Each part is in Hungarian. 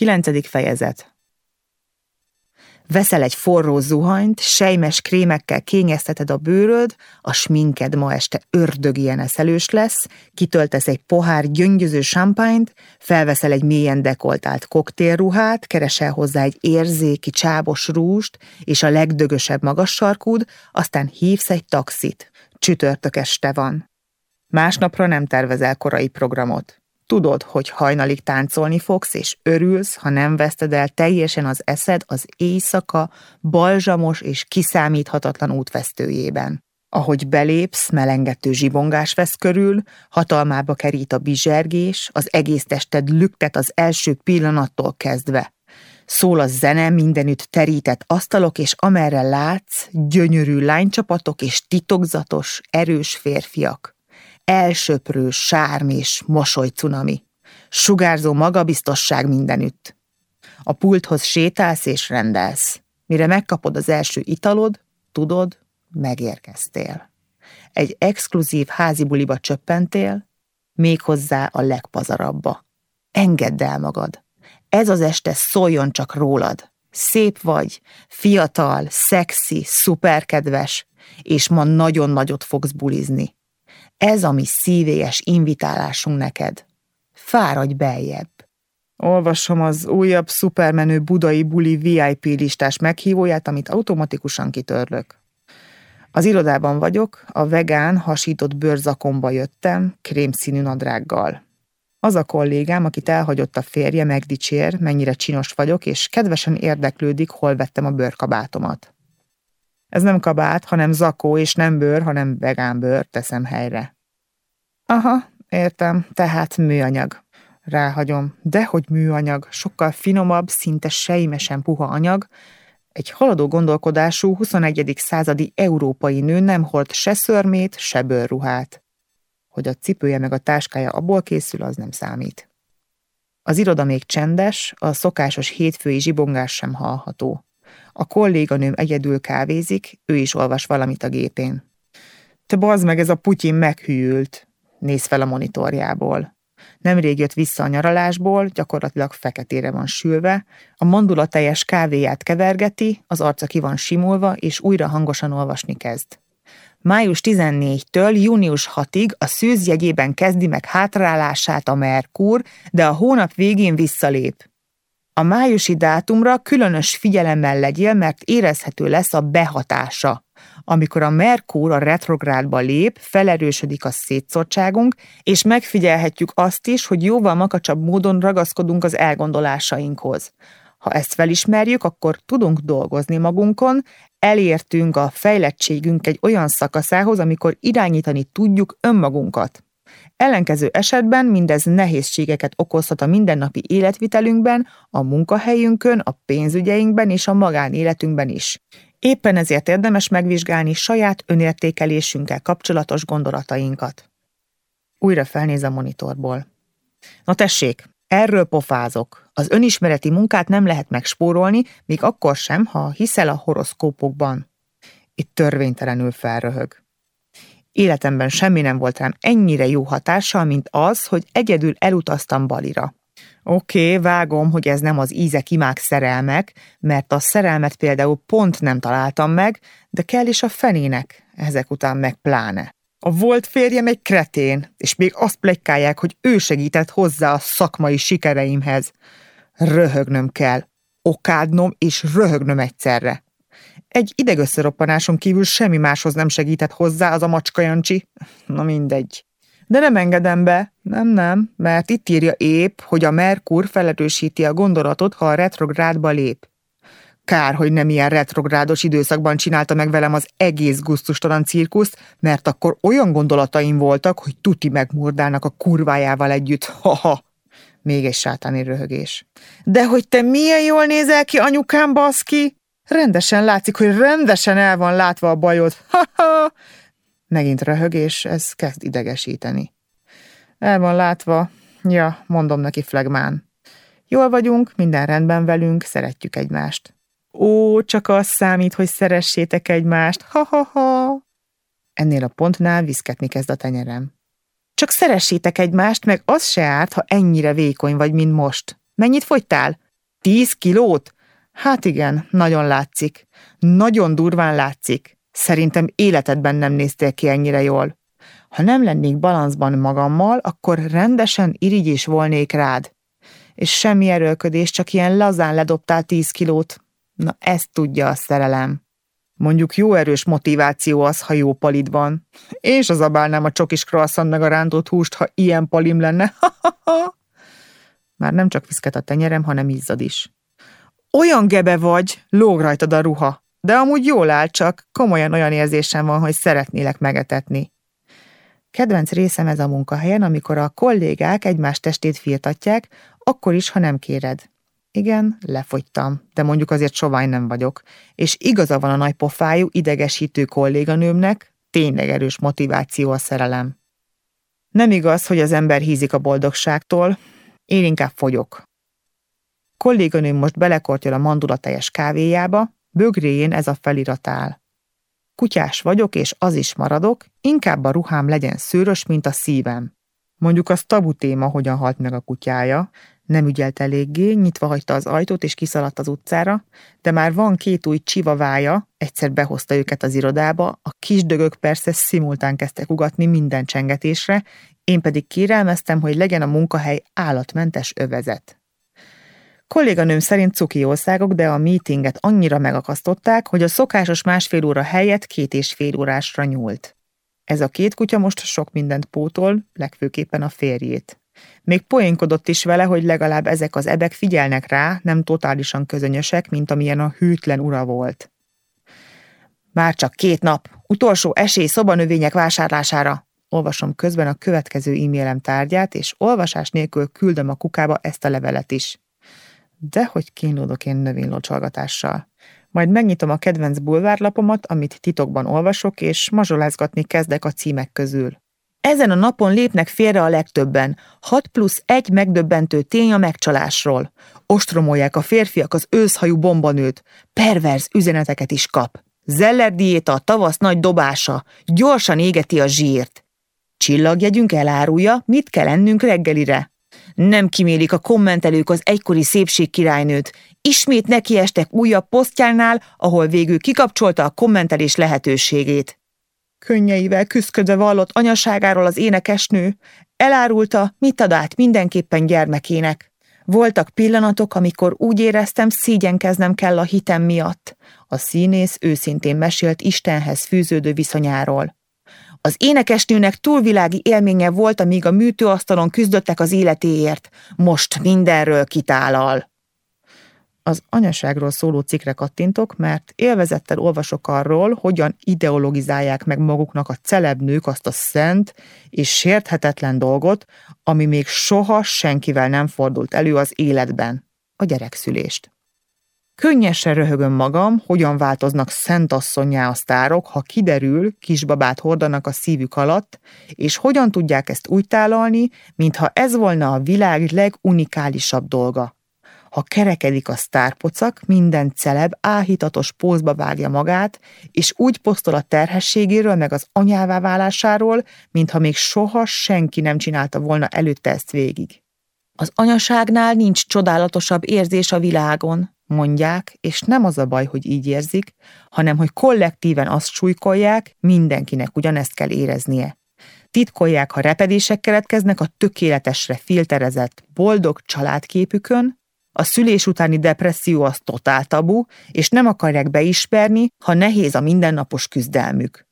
Kilencedik fejezet Veszel egy forró zuhanyt, sejmes krémekkel kényezteted a bőröd, a sminked ma este ördög ilyen eszelős lesz, kitöltesz egy pohár gyöngyöző champányt, felveszel egy mélyen dekoltált koktélruhát, keresel hozzá egy érzéki csábos rúst és a legdögösebb magas sarkúd, aztán hívsz egy taxit. Csütörtök este van. Másnapra nem tervezel korai programot. Tudod, hogy hajnalig táncolni fogsz, és örülsz, ha nem veszted el teljesen az eszed az éjszaka balzsamos és kiszámíthatatlan útvesztőjében. Ahogy belépsz, melengető zsibongás vesz körül, hatalmába kerít a bizsergés, az egész tested lüktet az első pillanattól kezdve. Szól a zene, mindenütt terített asztalok, és amerre látsz, gyönyörű lánycsapatok és titokzatos, erős férfiak elsöprő sárm és mosolycunami, sugárzó magabiztosság mindenütt. A pulthoz sétálsz és rendelsz. Mire megkapod az első italod, tudod, megérkeztél. Egy exkluzív házi buliba csöppentél, méghozzá a legpazarabba. Engedd el magad. Ez az este szóljon csak rólad. Szép vagy, fiatal, szexi, szuperkedves, és ma nagyon nagyot fogsz bulizni. Ez a mi szívélyes invitálásunk neked. Fáradj beljebb. Olvasom az újabb szupermenő budai buli VIP listás meghívóját, amit automatikusan kitörlök. Az irodában vagyok, a vegán, hasított bőrzakomba jöttem, krémszínű nadrággal. Az a kollégám, akit elhagyott a férje, megdicsér, mennyire csinos vagyok, és kedvesen érdeklődik, hol vettem a bőrkabátomat. Ez nem kabát, hanem zakó, és nem bőr, hanem vegán bőr, teszem helyre. Aha, értem, tehát műanyag. Ráhagyom. Dehogy műanyag, sokkal finomabb, szinte sejmesen puha anyag. Egy haladó gondolkodású 21. századi európai nő nem hord se szörmét, se bőrruhát. Hogy a cipője meg a táskája abból készül, az nem számít. Az iroda még csendes, a szokásos hétfői zsibongás sem hallható. A kolléganőm egyedül kávézik, ő is olvas valamit a gépén. Te bazd meg, ez a Putyin meghűlt, néz fel a monitorjából. Nemrég jött vissza a nyaralásból, gyakorlatilag feketére van sülve, a mandula teljes kávéját kevergeti, az arca ki van simulva, és újra hangosan olvasni kezd. Május 14-től június 6-ig a szűz jegyében kezdi meg hátrálását a Merkur, de a hónap végén visszalép. A májusi dátumra különös figyelemmel legyél, mert érezhető lesz a behatása. Amikor a Merkur a retrográdba lép, felerősödik a szétszottságunk, és megfigyelhetjük azt is, hogy jóval makacsabb módon ragaszkodunk az elgondolásainkhoz. Ha ezt felismerjük, akkor tudunk dolgozni magunkon, elértünk a fejlettségünk egy olyan szakaszához, amikor irányítani tudjuk önmagunkat. Ellenkező esetben mindez nehézségeket okozhat a mindennapi életvitelünkben, a munkahelyünkön, a pénzügyeinkben és a magánéletünkben is. Éppen ezért érdemes megvizsgálni saját önértékelésünkkel kapcsolatos gondolatainkat. Újra felnéz a monitorból. Na tessék, erről pofázok. Az önismereti munkát nem lehet megspórolni, még akkor sem, ha hiszel a horoszkópokban. Itt törvénytelenül felröhög. Életemben semmi nem volt rám ennyire jó hatással, mint az, hogy egyedül elutaztam Balira. Oké, okay, vágom, hogy ez nem az ízek imák szerelmek, mert a szerelmet például pont nem találtam meg, de kell is a fenének, ezek után meg pláne. A volt férjem egy kretén, és még azt plegykálják, hogy ő segített hozzá a szakmai sikereimhez. Röhögnöm kell, okádnom és röhögnöm egyszerre. Egy idegösszeroppanáson kívül semmi máshoz nem segített hozzá az a macska Jancsi. Na mindegy. De nem engedem be. Nem, nem, mert itt írja épp, hogy a Merkur felerősíti a gondolatot, ha a retrográdba lép. Kár, hogy nem ilyen retrográdos időszakban csinálta meg velem az egész gusztustalan cirkuszt, mert akkor olyan gondolataim voltak, hogy tuti megmurdálnak a kurvájával együtt. Ha-ha! Még egy sátáni röhögés. De hogy te milyen jól nézel ki, anyukám, baszki? Rendesen látszik, hogy rendesen el van látva a bajod. Ha-ha! Megint röhögés, ez kezd idegesíteni. El van látva, ja, mondom neki flegmán. Jól vagyunk, minden rendben velünk, szeretjük egymást. Ó, csak az számít, hogy szeressétek egymást, ha-ha-ha. Ennél a pontnál viszketni kezd a tenyerem. Csak szeressétek egymást, meg az se árt, ha ennyire vékony vagy, mint most. Mennyit fogytál? Tíz kilót? Hát igen, nagyon látszik. Nagyon durván látszik. Szerintem életedben nem néztél ki ennyire jól. Ha nem lennék balanszban magammal, akkor rendesen irigyés volnék rád. És semmi erőlködés, csak ilyen lazán ledobtál tíz kilót. Na ezt tudja a szerelem. Mondjuk jó erős motiváció az, ha jó palid van. Én se zabálnám a csokis croissant meg a rántott húst, ha ilyen palim lenne. Már nem csak viszket a tenyerem, hanem izzad is. Olyan gebe vagy, lóg rajtad a ruha, de amúgy jól áll, csak komolyan olyan érzésem van, hogy szeretnélek megetetni. Kedvenc részem ez a munkahelyen, amikor a kollégák egymás testét firtatják, akkor is, ha nem kéred. Igen, lefogytam, de mondjuk azért sovány nem vagyok, és igaza van a nagy pofájú, idegesítő kolléganőmnek, tényleg erős motiváció a szerelem. Nem igaz, hogy az ember hízik a boldogságtól, én inkább fogyok. Kolléganőm most belekortyol a mandulatejes kávéjába, bögréjén ez a felirat áll. Kutyás vagyok, és az is maradok, inkább a ruhám legyen szőrös, mint a szívem. Mondjuk az tabu téma, hogyan halt meg a kutyája, nem ügyelt eléggé, nyitva hagyta az ajtót és kiszaladt az utcára, de már van két új csivavája, egyszer behozta őket az irodába, a kisdögök persze szimultán kezdtek ugatni minden csengetésre, én pedig kérelmeztem, hogy legyen a munkahely állatmentes övezet. Kolléganőm szerint cuki országok, de a meetinget annyira megakasztották, hogy a szokásos másfél óra helyett két és fél órásra nyúlt. Ez a két kutya most sok mindent pótol, legfőképpen a férjét. Még poénkodott is vele, hogy legalább ezek az ebek figyelnek rá, nem totálisan közönyösek, mint amilyen a hűtlen ura volt. Már csak két nap, utolsó esély szobanövények vásárlására. Olvasom közben a következő e-mailem tárgyát, és olvasás nélkül küldöm a kukába ezt a levelet is. De hogy kínlódok én növénylocsolgatással. Majd megnyitom a kedvenc bulvárlapomat, amit titokban olvasok, és mazsolázgatni kezdek a címek közül. Ezen a napon lépnek félre a legtöbben. 6 plusz egy megdöbbentő tény a megcsalásról. Ostromolják a férfiak az őszhajú bombanőt. Perverz üzeneteket is kap. Zeller diéta a tavasz nagy dobása. Gyorsan égeti a zsírt. Csillagjegyünk elárulja, mit kell ennünk reggelire. Nem kimélik a kommentelők az egykori szépségkirálynőt. Ismét nekiestek újabb posztjánál, ahol végül kikapcsolta a kommentelés lehetőségét. Könnyeivel küszködve vallott anyaságáról az énekesnő, elárulta, mit ad át mindenképpen gyermekének. Voltak pillanatok, amikor úgy éreztem, szégyenkeznem kell a hitem miatt. A színész őszintén mesélt Istenhez fűződő viszonyáról. Az énekesnőnek túlvilági élménye volt, amíg a műtőasztalon küzdöttek az életéért. Most mindenről kitálal. Az anyaságról szóló cikkre kattintok, mert élvezettel olvasok arról, hogyan ideologizálják meg maguknak a celebnők azt a szent és sérthetetlen dolgot, ami még soha senkivel nem fordult elő az életben, a gyerekszülést. Könnyesen röhögöm magam, hogyan változnak szentasszonyá a sztárok, ha kiderül, kisbabát hordanak a szívük alatt, és hogyan tudják ezt úgy tálalni, mintha ez volna a világ legunikálisabb dolga. Ha kerekedik a sztárpocak, minden celeb áhítatos pózba vágja magát, és úgy posztol a terhességéről, meg az anyává válásáról, mintha még soha senki nem csinálta volna előtte ezt végig. Az anyaságnál nincs csodálatosabb érzés a világon, mondják, és nem az a baj, hogy így érzik, hanem hogy kollektíven azt súlykolják, mindenkinek ugyanezt kell éreznie. Titkolják, ha repedések keletkeznek a tökéletesre filterezett, boldog családképükön, a szülés utáni depresszió az totál tabu, és nem akarják beismerni, ha nehéz a mindennapos küzdelmük.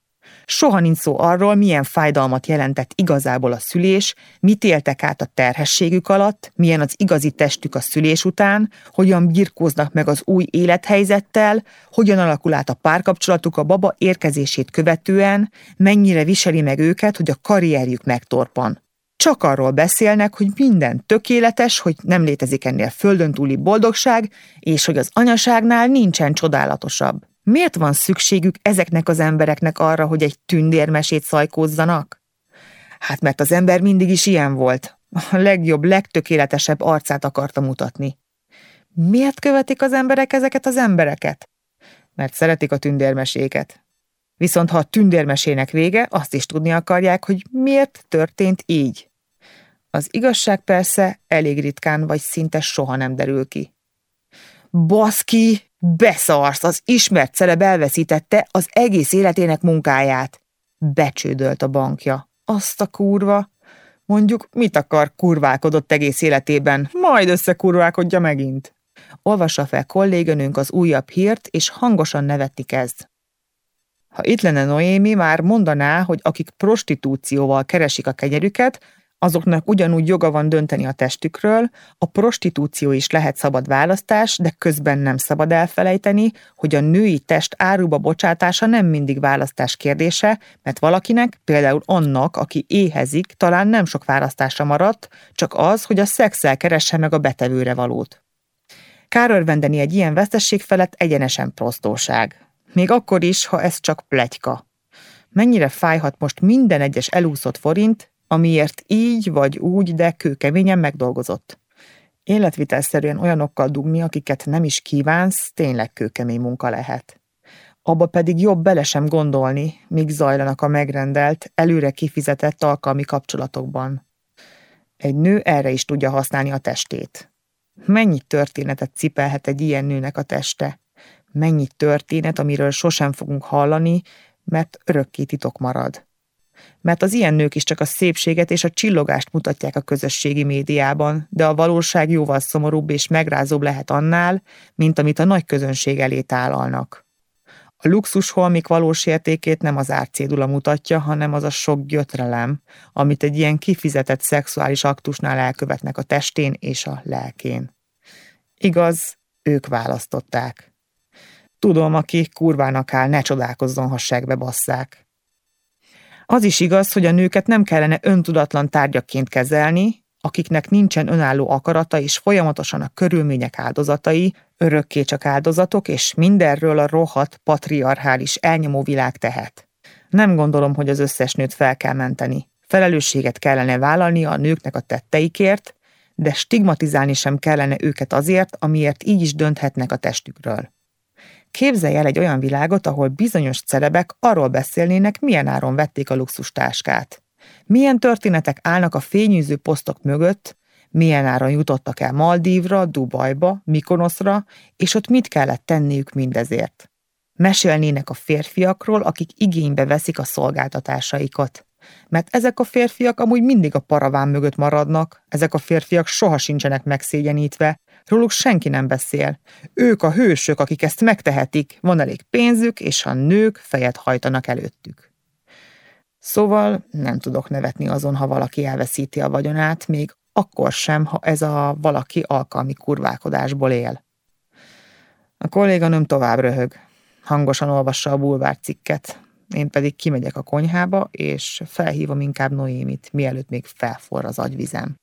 Soha nincs szó arról, milyen fájdalmat jelentett igazából a szülés, mit éltek át a terhességük alatt, milyen az igazi testük a szülés után, hogyan birkóznak meg az új élethelyzettel, hogyan alakul át a párkapcsolatuk a baba érkezését követően, mennyire viseli meg őket, hogy a karrierjük megtorpan. Csak arról beszélnek, hogy minden tökéletes, hogy nem létezik ennél földön túli boldogság, és hogy az anyaságnál nincsen csodálatosabb. Miért van szükségük ezeknek az embereknek arra, hogy egy tündérmesét szajkózzanak? Hát mert az ember mindig is ilyen volt. A legjobb, legtökéletesebb arcát akarta mutatni. Miért követik az emberek ezeket az embereket? Mert szeretik a tündérmeséket. Viszont ha a tündérmesének vége, azt is tudni akarják, hogy miért történt így. Az igazság persze elég ritkán vagy szinte soha nem derül ki. Baszki, beszarsz, az ismert celeb elveszítette az egész életének munkáját. Becsődölt a bankja. Azt a kurva. Mondjuk, mit akar kurválkodott egész életében, majd összekurválkodja megint. Olvassa fel kolléganőnk az újabb hírt, és hangosan nevetni kezd. Ha itt lenne Noémi, már mondaná, hogy akik prostitúcióval keresik a kenyerüket, azoknak ugyanúgy joga van dönteni a testükről, a prostitúció is lehet szabad választás, de közben nem szabad elfelejteni, hogy a női test áruba bocsátása nem mindig választás kérdése, mert valakinek, például annak, aki éhezik, talán nem sok választása maradt, csak az, hogy a szexel keresse meg a betevőre valót. Kárörvendeni egy ilyen vesztesség felett egyenesen prostóság. Még akkor is, ha ez csak plegyka. Mennyire fájhat most minden egyes elúszott forint, amiért így vagy úgy, de kőkeményen megdolgozott. Életvitelszerűen olyanokkal dugni, akiket nem is kívánsz, tényleg kőkemény munka lehet. Abba pedig jobb bele sem gondolni, míg zajlanak a megrendelt, előre kifizetett alkalmi kapcsolatokban. Egy nő erre is tudja használni a testét. Mennyi történetet cipelhet egy ilyen nőnek a teste? Mennyi történet, amiről sosem fogunk hallani, mert örökké titok marad mert az ilyen nők is csak a szépséget és a csillogást mutatják a közösségi médiában, de a valóság jóval szomorúbb és megrázóbb lehet annál, mint amit a nagy közönség elé tálalnak. A luxus holmik valós értékét nem az árcédula mutatja, hanem az a sok gyötrelem, amit egy ilyen kifizetett szexuális aktusnál elkövetnek a testén és a lelkén. Igaz, ők választották. Tudom, aki kurvának áll, ne csodálkozzon, ha segbe basszák. Az is igaz, hogy a nőket nem kellene öntudatlan tárgyaként kezelni, akiknek nincsen önálló akarata és folyamatosan a körülmények áldozatai, örökké csak áldozatok, és mindenről a rohadt, patriarchális, elnyomó világ tehet. Nem gondolom, hogy az összes nőt fel kell menteni. Felelősséget kellene vállalni a nőknek a tetteikért, de stigmatizálni sem kellene őket azért, amiért így is dönthetnek a testükről. Képzelj el egy olyan világot, ahol bizonyos celebek arról beszélnének, milyen áron vették a luxustáskát. Milyen történetek állnak a fényűző posztok mögött, milyen áron jutottak el Maldívra, Dubajba, Mikonoszra, és ott mit kellett tenniük mindezért. Mesélnének a férfiakról, akik igénybe veszik a szolgáltatásaikat. Mert ezek a férfiak amúgy mindig a paraván mögött maradnak, ezek a férfiak soha sincsenek megszégyenítve, Róluk senki nem beszél. Ők a hősök, akik ezt megtehetik, van elég pénzük, és a nők fejet hajtanak előttük. Szóval nem tudok nevetni azon, ha valaki elveszíti a vagyonát, még akkor sem, ha ez a valaki alkalmi kurválkodásból él. A kolléganőm tovább röhög. Hangosan olvassa a bulvár cikket. Én pedig kimegyek a konyhába, és felhívom inkább Noémit, mielőtt még felforr az agyvizem.